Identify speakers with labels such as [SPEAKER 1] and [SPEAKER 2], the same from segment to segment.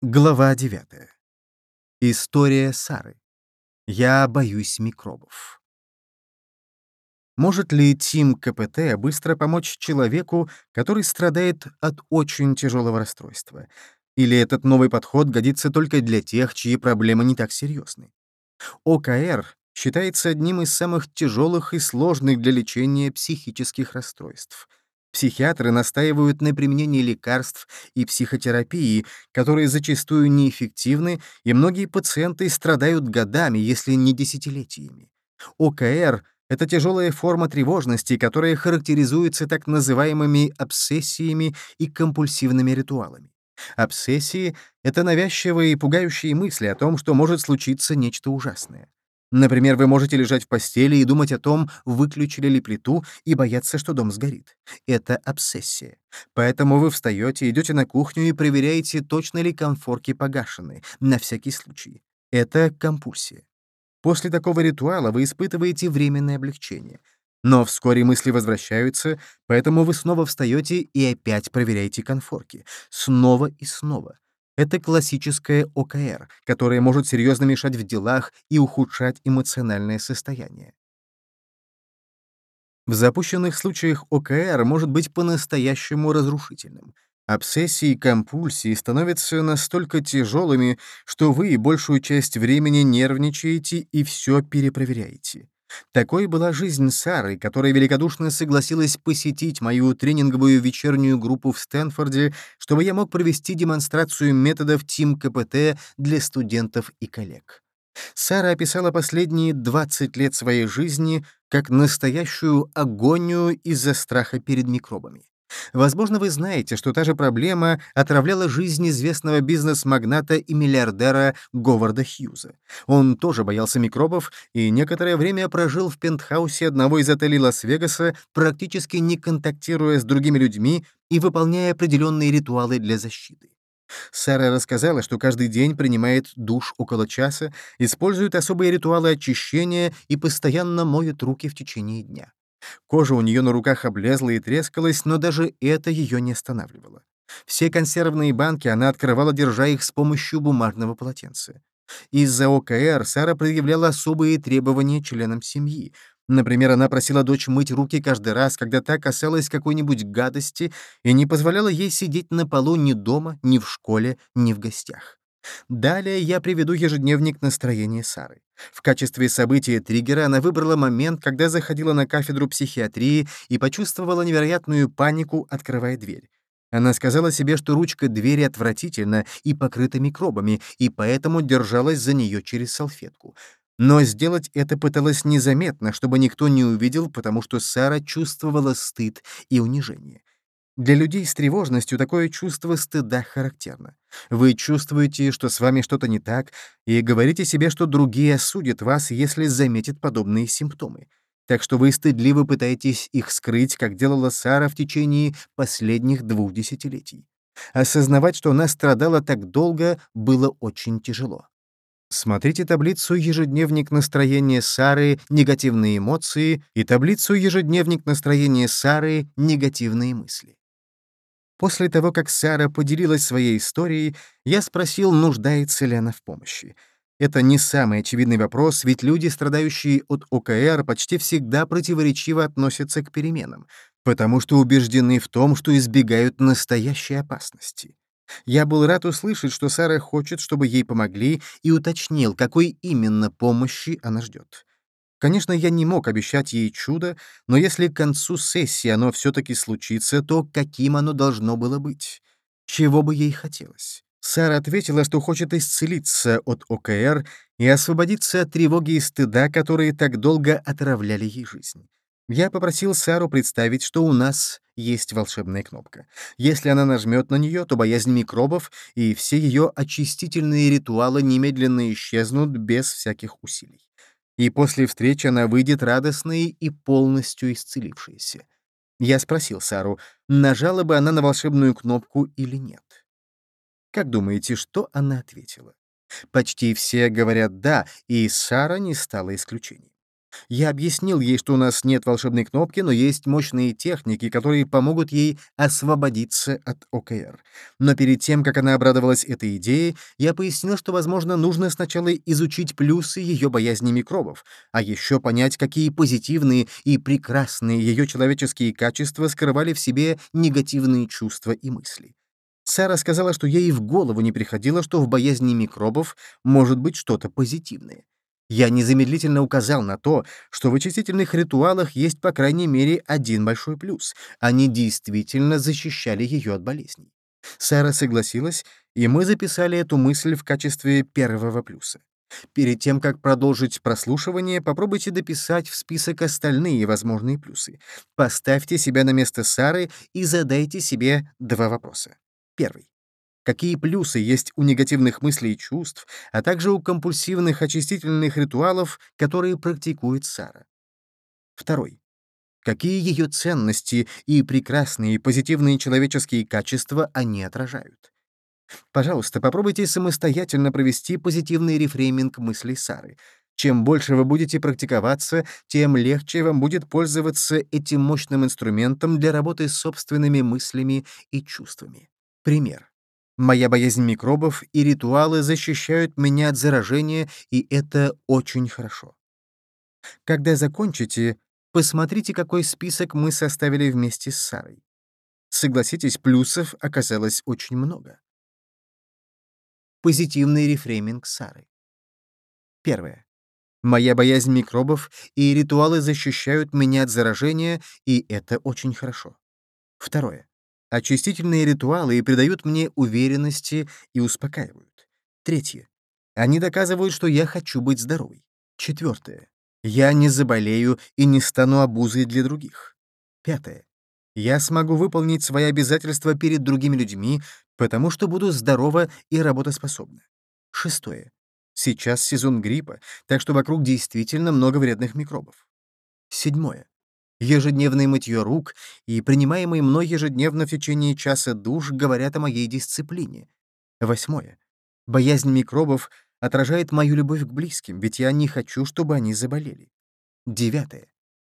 [SPEAKER 1] Глава 9. История Сары. Я боюсь микробов. Может ли Тим КПТ быстро помочь человеку, который страдает от очень тяжелого расстройства? Или этот новый подход годится только для тех, чьи проблемы не так серьезны? ОКР считается одним из самых тяжелых и сложных для лечения психических расстройств — Психиатры настаивают на применении лекарств и психотерапии, которые зачастую неэффективны, и многие пациенты страдают годами, если не десятилетиями. ОКР — это тяжелая форма тревожности, которая характеризуется так называемыми обсессиями и компульсивными ритуалами. Обсессии — это навязчивые и пугающие мысли о том, что может случиться нечто ужасное. Например, вы можете лежать в постели и думать о том, выключили ли плиту, и бояться, что дом сгорит. Это обсессия. Поэтому вы встаете, идете на кухню и проверяете, точно ли конфорки погашены, на всякий случай. Это компульсия. После такого ритуала вы испытываете временное облегчение. Но вскоре мысли возвращаются, поэтому вы снова встаете и опять проверяете конфорки. Снова и снова. Это классическое ОКР, которое может серьезно мешать в делах и ухудшать эмоциональное состояние. В запущенных случаях ОКР может быть по-настоящему разрушительным. Обсессии и компульсии становятся настолько тяжелыми, что вы большую часть времени нервничаете и все перепроверяете. Такой была жизнь Сары, которая великодушно согласилась посетить мою тренинговую вечернюю группу в Стэнфорде, чтобы я мог провести демонстрацию методов Тим КПТ для студентов и коллег. Сара описала последние 20 лет своей жизни как настоящую агонию из-за страха перед микробами. Возможно, вы знаете, что та же проблема отравляла жизнь известного бизнес-магната и миллиардера Говарда Хьюза. Он тоже боялся микробов и некоторое время прожил в пентхаусе одного из отелей Лас-Вегаса, практически не контактируя с другими людьми и выполняя определенные ритуалы для защиты. Сара рассказала, что каждый день принимает душ около часа, использует особые ритуалы очищения и постоянно моет руки в течение дня. Кожа у нее на руках облезла и трескалась, но даже это ее не останавливало. Все консервные банки она открывала, держа их с помощью бумажного полотенца. Из-за ОКР Сара предъявляла особые требования членам семьи. Например, она просила дочь мыть руки каждый раз, когда та касалась какой-нибудь гадости, и не позволяла ей сидеть на полу ни дома, ни в школе, ни в гостях. Далее я приведу ежедневник настроения Сары. В качестве события триггера она выбрала момент, когда заходила на кафедру психиатрии и почувствовала невероятную панику, открывая дверь. Она сказала себе, что ручка двери отвратительна и покрыта микробами, и поэтому держалась за нее через салфетку. Но сделать это пыталась незаметно, чтобы никто не увидел, потому что Сара чувствовала стыд и унижение. Для людей с тревожностью такое чувство стыда характерно. Вы чувствуете, что с вами что-то не так, и говорите себе, что другие осудят вас, если заметят подобные симптомы. Так что вы стыдливо пытаетесь их скрыть, как делала Сара в течение последних двух десятилетий. Осознавать, что она страдала так долго, было очень тяжело. Смотрите таблицу «Ежедневник настроения Сары. Негативные эмоции» и таблицу «Ежедневник настроения Сары. Негативные мысли». После того, как Сара поделилась своей историей, я спросил, нуждается ли она в помощи. Это не самый очевидный вопрос, ведь люди, страдающие от ОКР, почти всегда противоречиво относятся к переменам, потому что убеждены в том, что избегают настоящей опасности. Я был рад услышать, что Сара хочет, чтобы ей помогли, и уточнил, какой именно помощи она ждет. Конечно, я не мог обещать ей чудо, но если к концу сессии оно все-таки случится, то каким оно должно было быть? Чего бы ей хотелось? Сара ответила, что хочет исцелиться от ОКР и освободиться от тревоги и стыда, которые так долго отравляли ей жизнь. Я попросил Сару представить, что у нас есть волшебная кнопка. Если она нажмет на нее, то боязнь микробов и все ее очистительные ритуалы немедленно исчезнут без всяких усилий и после встречи она выйдет радостной и полностью исцелившейся. Я спросил Сару, нажала бы она на волшебную кнопку или нет. Как думаете, что она ответила? Почти все говорят «да», и Сара не стала исключением. Я объяснил ей, что у нас нет волшебной кнопки, но есть мощные техники, которые помогут ей освободиться от ОКР. Но перед тем, как она обрадовалась этой идее, я пояснил, что, возможно, нужно сначала изучить плюсы ее боязни микробов, а еще понять, какие позитивные и прекрасные ее человеческие качества скрывали в себе негативные чувства и мысли. Сара сказала, что ей в голову не приходило, что в боязни микробов может быть что-то позитивное. Я незамедлительно указал на то, что в очистительных ритуалах есть по крайней мере один большой плюс. Они действительно защищали ее от болезней. Сара согласилась, и мы записали эту мысль в качестве первого плюса. Перед тем, как продолжить прослушивание, попробуйте дописать в список остальные возможные плюсы. Поставьте себя на место Сары и задайте себе два вопроса. Первый какие плюсы есть у негативных мыслей и чувств, а также у компульсивных очистительных ритуалов, которые практикует Сара. Второй. Какие ее ценности и прекрасные позитивные человеческие качества они отражают? Пожалуйста, попробуйте самостоятельно провести позитивный рефрейминг мыслей Сары. Чем больше вы будете практиковаться, тем легче вам будет пользоваться этим мощным инструментом для работы с собственными мыслями и чувствами. Пример. Моя боязнь микробов и ритуалы защищают меня от заражения, и это очень хорошо. Когда закончите, посмотрите, какой список мы составили вместе с Сарой. Согласитесь, плюсов оказалось очень много. Позитивный рефрейминг Сары. Первое. Моя боязнь микробов и ритуалы защищают меня от заражения, и это очень хорошо. Второе. Очистительные ритуалы придают мне уверенности и успокаивают. Третье. Они доказывают, что я хочу быть здоровой. Четвертое. Я не заболею и не стану обузой для других. Пятое. Я смогу выполнить свои обязательства перед другими людьми, потому что буду здорова и работоспособна. Шестое. Сейчас сезон гриппа, так что вокруг действительно много вредных микробов. Седьмое. Ежедневное мытье рук и принимаемый мной ежедневно в течение часа душ говорят о моей дисциплине. Восьмое. Боязнь микробов отражает мою любовь к близким, ведь я не хочу, чтобы они заболели. Девятое.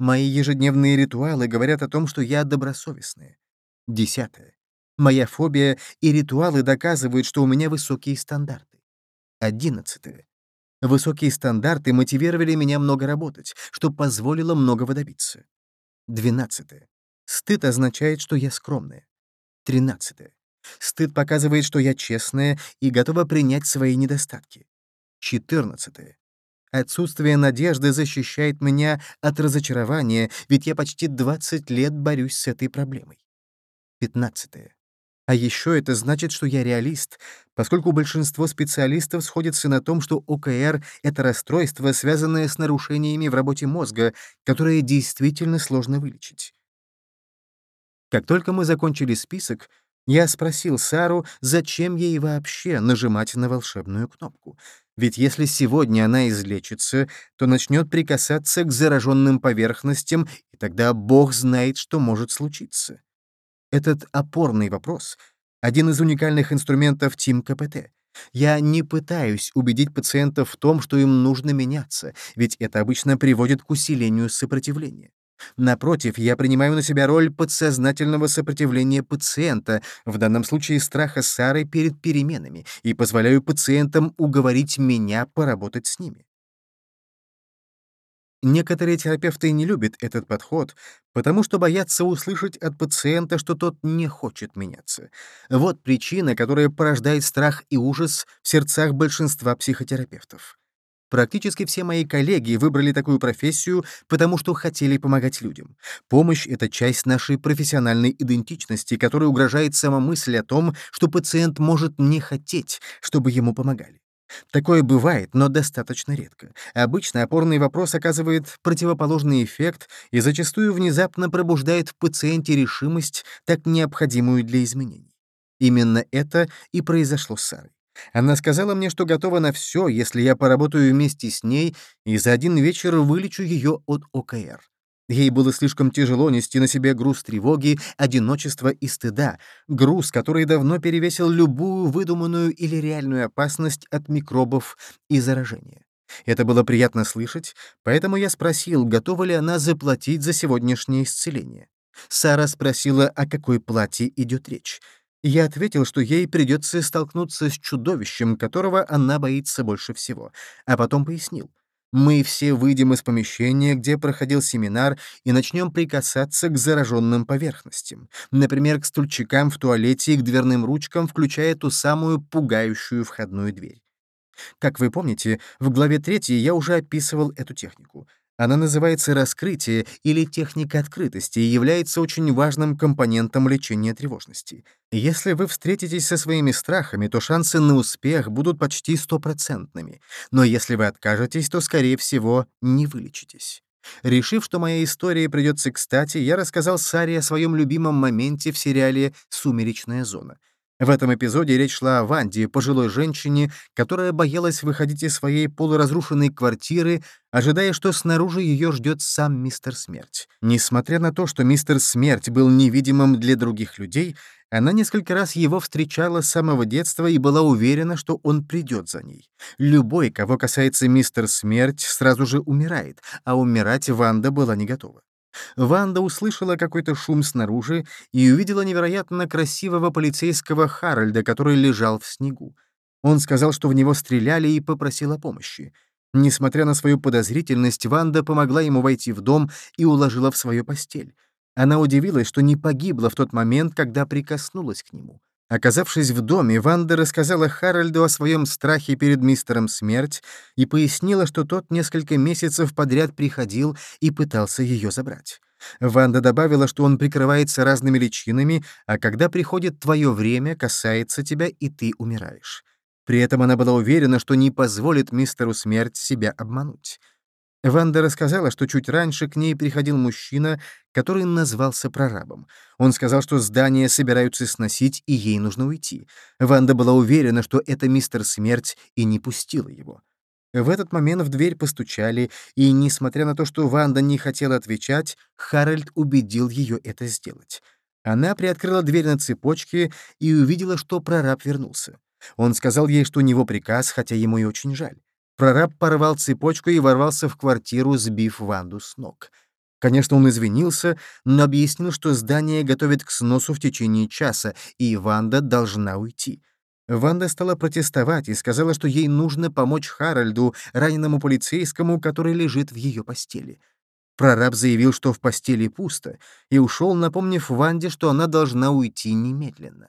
[SPEAKER 1] Мои ежедневные ритуалы говорят о том, что я добросовестная. Десятое. Моя фобия и ритуалы доказывают, что у меня высокие стандарты. Одиннадцатое. Высокие стандарты мотивировали меня много работать, что позволило многого добиться. 12. Стыд означает, что я скромная. 13. Стыд показывает, что я честная и готова принять свои недостатки. 14. Отсутствие надежды защищает меня от разочарования, ведь я почти 20 лет борюсь с этой проблемой. 15. А еще это значит, что я реалист, поскольку большинство специалистов сходятся на том, что ОКР — это расстройство, связанное с нарушениями в работе мозга, которое действительно сложно вылечить. Как только мы закончили список, я спросил Сару, зачем ей вообще нажимать на волшебную кнопку. Ведь если сегодня она излечится, то начнет прикасаться к зараженным поверхностям, и тогда Бог знает, что может случиться. Этот опорный вопрос — один из уникальных инструментов Тим КПТ. Я не пытаюсь убедить пациентов в том, что им нужно меняться, ведь это обычно приводит к усилению сопротивления. Напротив, я принимаю на себя роль подсознательного сопротивления пациента, в данном случае страха Сары перед переменами, и позволяю пациентам уговорить меня поработать с ними. Некоторые терапевты не любят этот подход, потому что боятся услышать от пациента, что тот не хочет меняться. Вот причина, которая порождает страх и ужас в сердцах большинства психотерапевтов. Практически все мои коллеги выбрали такую профессию, потому что хотели помогать людям. Помощь — это часть нашей профессиональной идентичности, которая угрожает сама мысль о том, что пациент может не хотеть, чтобы ему помогали. Такое бывает, но достаточно редко. Обычно опорный вопрос оказывает противоположный эффект и зачастую внезапно пробуждает в пациенте решимость, так необходимую для изменений. Именно это и произошло с Сарой. Она сказала мне, что готова на все, если я поработаю вместе с ней и за один вечер вылечу ее от ОКР. Ей было слишком тяжело нести на себе груз тревоги, одиночества и стыда, груз, который давно перевесил любую выдуманную или реальную опасность от микробов и заражения. Это было приятно слышать, поэтому я спросил, готова ли она заплатить за сегодняшнее исцеление. Сара спросила, о какой плате идет речь. Я ответил, что ей придется столкнуться с чудовищем, которого она боится больше всего, а потом пояснил. Мы все выйдем из помещения, где проходил семинар, и начнем прикасаться к зараженным поверхностям. Например, к стульчикам в туалете и к дверным ручкам, включая ту самую пугающую входную дверь. Как вы помните, в главе 3 я уже описывал эту технику. Она называется раскрытие или техника открытости и является очень важным компонентом лечения тревожности. Если вы встретитесь со своими страхами, то шансы на успех будут почти стопроцентными. Но если вы откажетесь, то, скорее всего, не вылечитесь. Решив, что моя история придется кстати, я рассказал Саре о своем любимом моменте в сериале «Сумеречная зона». В этом эпизоде речь шла о Ванде, пожилой женщине, которая боялась выходить из своей полуразрушенной квартиры, ожидая, что снаружи ее ждет сам мистер Смерть. Несмотря на то, что мистер Смерть был невидимым для других людей, она несколько раз его встречала с самого детства и была уверена, что он придет за ней. Любой, кого касается мистер Смерть, сразу же умирает, а умирать Ванда была не готова. Ванда услышала какой-то шум снаружи и увидела невероятно красивого полицейского Харальда, который лежал в снегу. Он сказал, что в него стреляли, и попросил о помощи. Несмотря на свою подозрительность, Ванда помогла ему войти в дом и уложила в свою постель. Она удивилась, что не погибла в тот момент, когда прикоснулась к нему. Оказавшись в доме, Ванда рассказала Харальду о своем страхе перед мистером Смерть и пояснила, что тот несколько месяцев подряд приходил и пытался ее забрать. Ванда добавила, что он прикрывается разными личинами, а когда приходит твое время, касается тебя, и ты умираешь. При этом она была уверена, что не позволит мистеру Смерть себя обмануть. Ванда рассказала, что чуть раньше к ней приходил мужчина, который назвался прорабом. Он сказал, что здание собираются сносить, и ей нужно уйти. Ванда была уверена, что это мистер Смерть, и не пустила его. В этот момент в дверь постучали, и, несмотря на то, что Ванда не хотела отвечать, Харальд убедил ее это сделать. Она приоткрыла дверь на цепочке и увидела, что прораб вернулся. Он сказал ей, что у него приказ, хотя ему и очень жаль. Прораб порвал цепочку и ворвался в квартиру, сбив Ванду с ног. Конечно, он извинился, но объяснил, что здание готовит к сносу в течение часа, и Ванда должна уйти. Ванда стала протестовать и сказала, что ей нужно помочь Харальду, раненому полицейскому, который лежит в ее постели. Прораб заявил, что в постели пусто, и ушел, напомнив Ванде, что она должна уйти немедленно.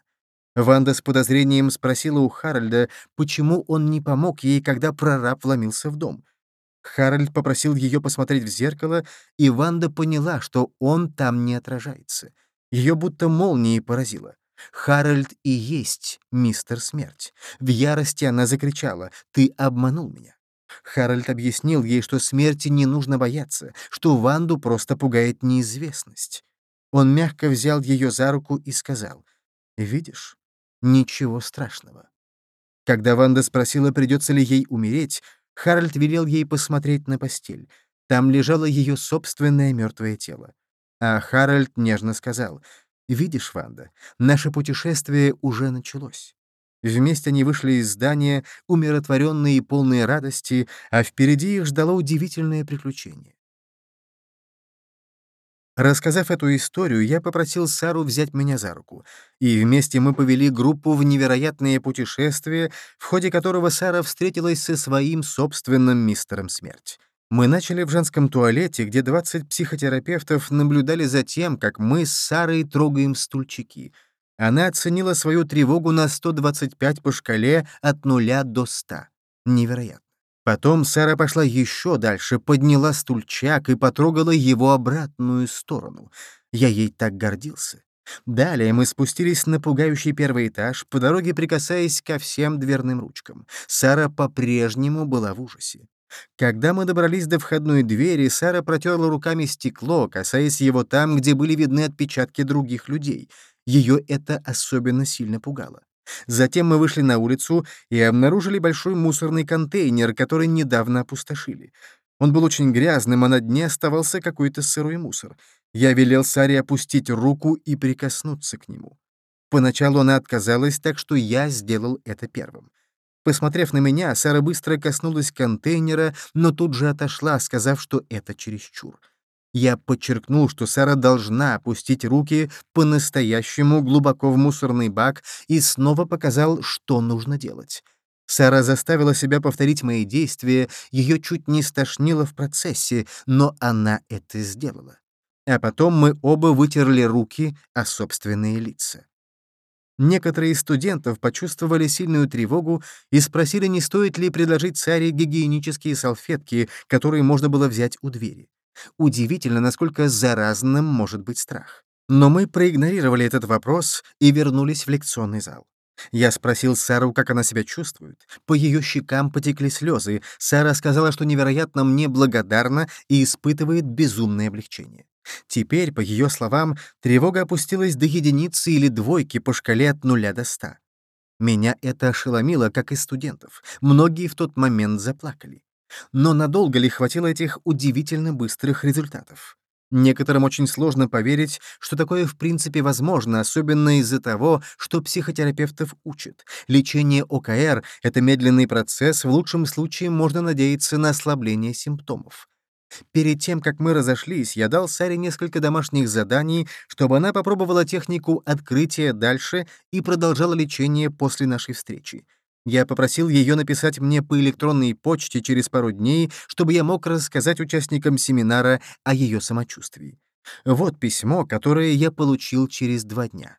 [SPEAKER 1] Ванда с подозрением спросила у Харальда, почему он не помог ей, когда прораб вломился в дом. Харальд попросил ее посмотреть в зеркало, и Ванда поняла, что он там не отражается. Ее будто молнией поразило. Харальд и есть мистер Смерть. В ярости она закричала «Ты обманул меня». Харальд объяснил ей, что смерти не нужно бояться, что Ванду просто пугает неизвестность. Он мягко взял ее за руку и сказал «Видишь, Ничего страшного. Когда Ванда спросила, придется ли ей умереть, Харальд велел ей посмотреть на постель. Там лежало ее собственное мертвое тело. А Харальд нежно сказал, «Видишь, Ванда, наше путешествие уже началось». Вместе они вышли из здания, умиротворенные и полные радости, а впереди их ждало удивительное приключение. Рассказав эту историю, я попросил Сару взять меня за руку, и вместе мы повели группу в невероятное путешествие, в ходе которого Сара встретилась со своим собственным мистером Смерть. Мы начали в женском туалете, где 20 психотерапевтов наблюдали за тем, как мы с Сарой трогаем стульчики. Она оценила свою тревогу на 125 по шкале от 0 до 100. Невероятно. Потом Сара пошла еще дальше, подняла стульчак и потрогала его обратную сторону. Я ей так гордился. Далее мы спустились на пугающий первый этаж, по дороге прикасаясь ко всем дверным ручкам. Сара по-прежнему была в ужасе. Когда мы добрались до входной двери, Сара протерла руками стекло, касаясь его там, где были видны отпечатки других людей. Ее это особенно сильно пугало. Затем мы вышли на улицу и обнаружили большой мусорный контейнер, который недавно опустошили. Он был очень грязным, а на дне оставался какой-то сырой мусор. Я велел Саре опустить руку и прикоснуться к нему. Поначалу она отказалась, так что я сделал это первым. Посмотрев на меня, Сара быстро коснулась контейнера, но тут же отошла, сказав, что это чересчур. Я подчеркнул, что Сара должна опустить руки по-настоящему глубоко в мусорный бак и снова показал, что нужно делать. Сара заставила себя повторить мои действия, ее чуть не стошнило в процессе, но она это сделала. А потом мы оба вытерли руки о собственные лица. Некоторые из студентов почувствовали сильную тревогу и спросили, не стоит ли предложить Саре гигиенические салфетки, которые можно было взять у двери. Удивительно, насколько заразным может быть страх. Но мы проигнорировали этот вопрос и вернулись в лекционный зал. Я спросил Сару, как она себя чувствует. По ее щекам потекли слезы. Сара сказала, что невероятно мне благодарна и испытывает безумное облегчение. Теперь, по ее словам, тревога опустилась до единицы или двойки по шкале от нуля до ста. Меня это ошеломило, как и студентов. Многие в тот момент заплакали. Но надолго ли хватило этих удивительно быстрых результатов? Некоторым очень сложно поверить, что такое в принципе возможно, особенно из-за того, что психотерапевтов учат. Лечение ОКР — это медленный процесс, в лучшем случае можно надеяться на ослабление симптомов. Перед тем, как мы разошлись, я дал Саре несколько домашних заданий, чтобы она попробовала технику открытия дальше и продолжала лечение после нашей встречи. Я попросил ее написать мне по электронной почте через пару дней, чтобы я мог рассказать участникам семинара о ее самочувствии. Вот письмо, которое я получил через два дня.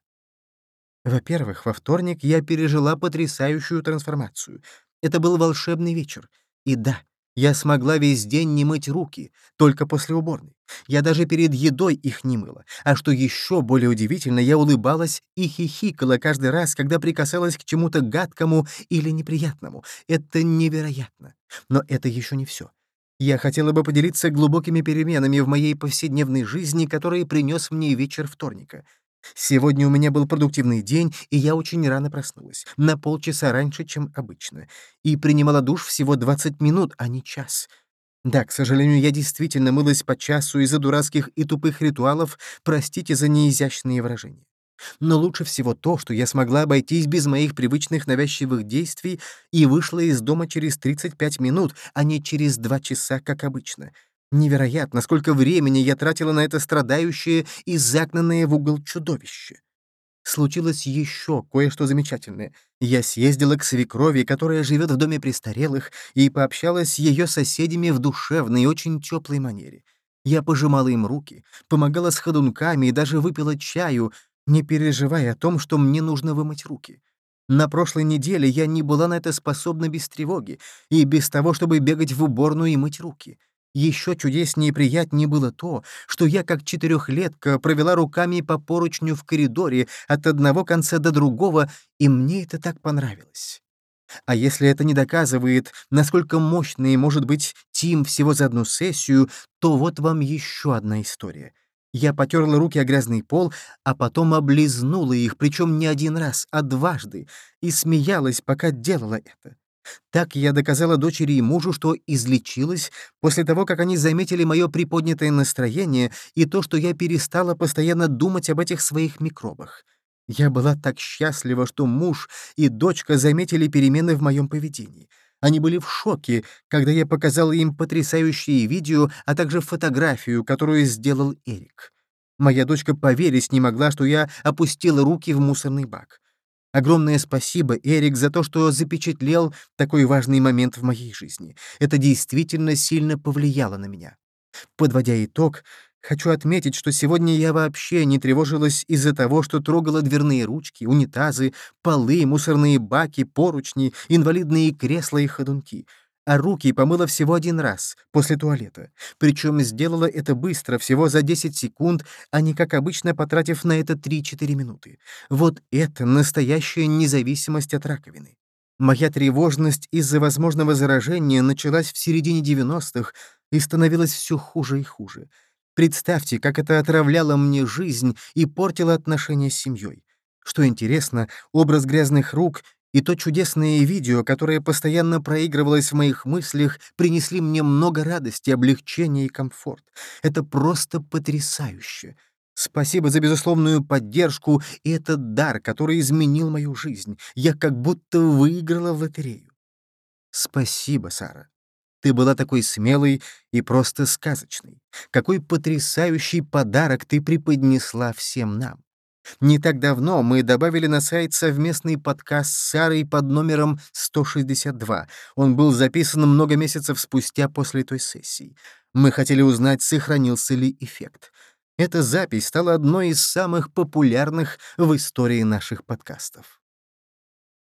[SPEAKER 1] Во-первых, во вторник я пережила потрясающую трансформацию. Это был волшебный вечер. И да, я смогла весь день не мыть руки, только после уборной. Я даже перед едой их не мыла. А что еще более удивительно, я улыбалась и хихикала каждый раз, когда прикасалась к чему-то гадкому или неприятному. Это невероятно. Но это еще не все. Я хотела бы поделиться глубокими переменами в моей повседневной жизни, которые принес мне вечер вторника — Сегодня у меня был продуктивный день, и я очень рано проснулась, на полчаса раньше, чем обычно, и принимала душ всего 20 минут, а не час. Да, к сожалению, я действительно мылась по часу из-за дурацких и тупых ритуалов, простите за неизящные выражения. Но лучше всего то, что я смогла обойтись без моих привычных навязчивых действий и вышла из дома через 35 минут, а не через 2 часа, как обычно — Невероятно, сколько времени я тратила на это страдающее и загнанное в угол чудовище. Случилось еще кое-что замечательное. Я съездила к свекрови, которая живет в доме престарелых, и пообщалась с ее соседями в душевной и очень теплой манере. Я пожимала им руки, помогала с ходунками и даже выпила чаю, не переживая о том, что мне нужно вымыть руки. На прошлой неделе я не была на это способна без тревоги и без того, чтобы бегать в уборную и мыть руки. Еще чудеснее и приятнее было то, что я, как четырехлетка, провела руками по поручню в коридоре от одного конца до другого, и мне это так понравилось. А если это не доказывает, насколько мощный может быть Тим всего за одну сессию, то вот вам еще одна история. Я потерла руки о грязный пол, а потом облизнула их, причем не один раз, а дважды, и смеялась, пока делала это. Так я доказала дочери и мужу, что излечилась после того, как они заметили мое приподнятое настроение и то, что я перестала постоянно думать об этих своих микробах. Я была так счастлива, что муж и дочка заметили перемены в моем поведении. Они были в шоке, когда я показала им потрясающие видео, а также фотографию, которую сделал Эрик. Моя дочка поверить не могла, что я опустила руки в мусорный бак. Огромное спасибо, Эрик, за то, что запечатлел такой важный момент в моей жизни. Это действительно сильно повлияло на меня. Подводя итог, хочу отметить, что сегодня я вообще не тревожилась из-за того, что трогала дверные ручки, унитазы, полы, мусорные баки, поручни, инвалидные кресла и ходунки — а руки помыла всего один раз, после туалета. Причем сделала это быстро, всего за 10 секунд, а не как обычно потратив на это 3-4 минуты. Вот это настоящая независимость от раковины. Моя тревожность из-за возможного заражения началась в середине 90-х и становилась все хуже и хуже. Представьте, как это отравляло мне жизнь и портило отношения с семьей. Что интересно, образ грязных рук и то чудесное видео, которое постоянно проигрывалось в моих мыслях, принесли мне много радости, облегчения и комфорт. Это просто потрясающе. Спасибо за безусловную поддержку и этот дар, который изменил мою жизнь. Я как будто выиграла в лотерею. Спасибо, Сара. Ты была такой смелой и просто сказочной. Какой потрясающий подарок ты преподнесла всем нам. Не так давно мы добавили на сайт совместный подкаст с Сарой под номером 162. Он был записан много месяцев спустя после той сессии. Мы хотели узнать, сохранился ли эффект. Эта запись стала одной из самых популярных в истории наших подкастов.